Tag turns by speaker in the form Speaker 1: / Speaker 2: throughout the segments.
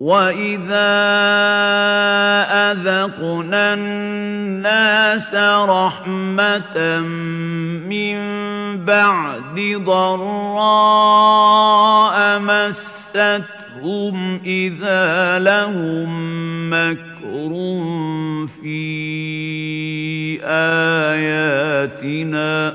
Speaker 1: وَإِذَا أَذَقْنَا النَّاسَ رَحْمَةً مِّن بَعْدِ ضَرَّاءَ مَسَّتْهُمْ إِذَا لَهُم مَّكْرٌ فِي آيَاتِنَا ۚ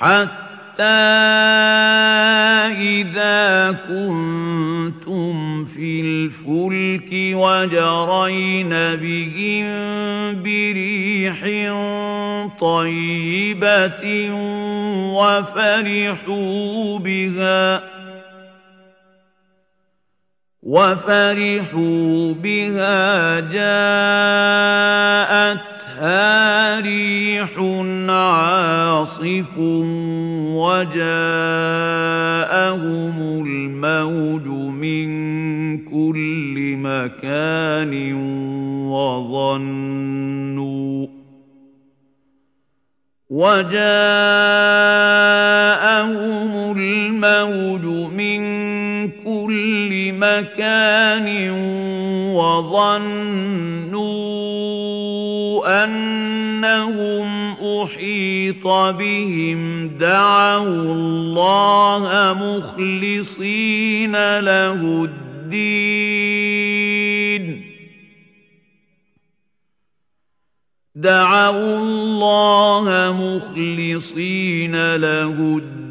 Speaker 1: حَتَّىٰ إِذَا كُنتُمْ فِي الْفُلْكِ وَجَرَيْنَ بِهِم بِرِيحٍ طَيِّبَةٍ وَفَرِحُوا بِهَا جَاءَتْهَا رِيحٌ عَاصِفٌ وَجَاءَهُمُ الْمَوْجُ مِن كُلِّ مَكَانٍ وَظَنُّوا أَنَّهُمْ أُحِيطَ بِهِمْ دَعَوُا اللَّهَ مُخْلِصِينَ لَهُ الدِّينَ.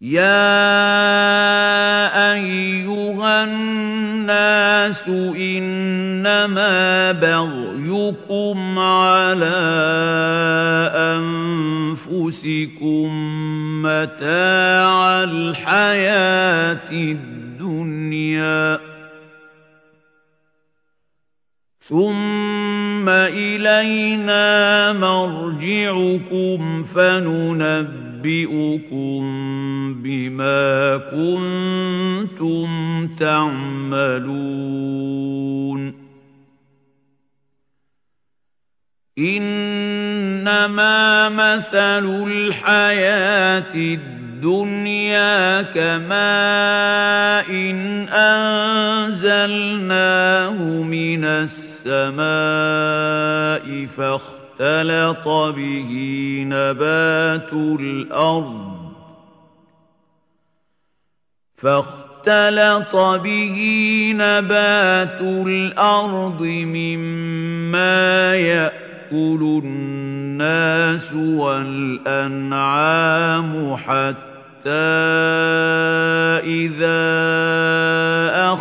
Speaker 1: يَا أَيُّهَا النَّاسُ إِنَّمَا بَغْيُكُمْ عَلَىٰ أَنفُسِكُم ۖ مَّتَاعَ الْحَيَاةِ الدُّنْيَا ۖ. ثُمَّ إِلَيْنَا مَرْجِعُكُمْ فَنُنَبِّئُكُم بِمَا كُنتُمْ تَعْمَلُونَ. إِنَّمَا مَثَلُ الْحَيَاةِ الدُّنْيَا كَمَاءٍ أَنزَلْنَاهُ مِنَ السَّمَاءِ فَاخْتَلَطَ بِهِ نَبَاتُ الْأَرْضِ مِمَّا يَأْكُلُ النَّاسُ وَالْأَنْعَامُ حَتَّىٰ إِذَا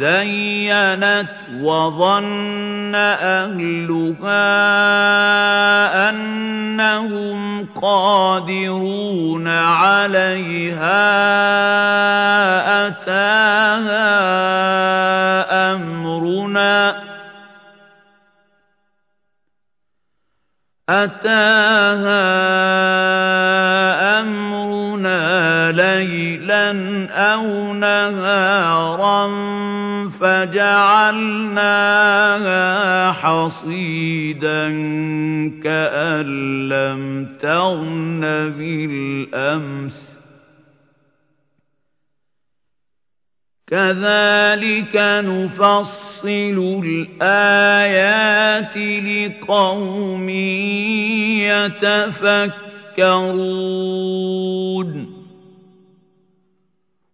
Speaker 1: وَازَّيَّنَتْ وَظَنَّ أَهْلُهَا أَنَّهُمْ قَادِرُونَ عَلَيْهَا أَتَاهَا أَمْرُنَا لَيْلًا أَوْ نَهَارًا فجعلناها حصيدا كأن لم تغن بالأمس. كذلك نفصل الآيات لقوم يتفكرون.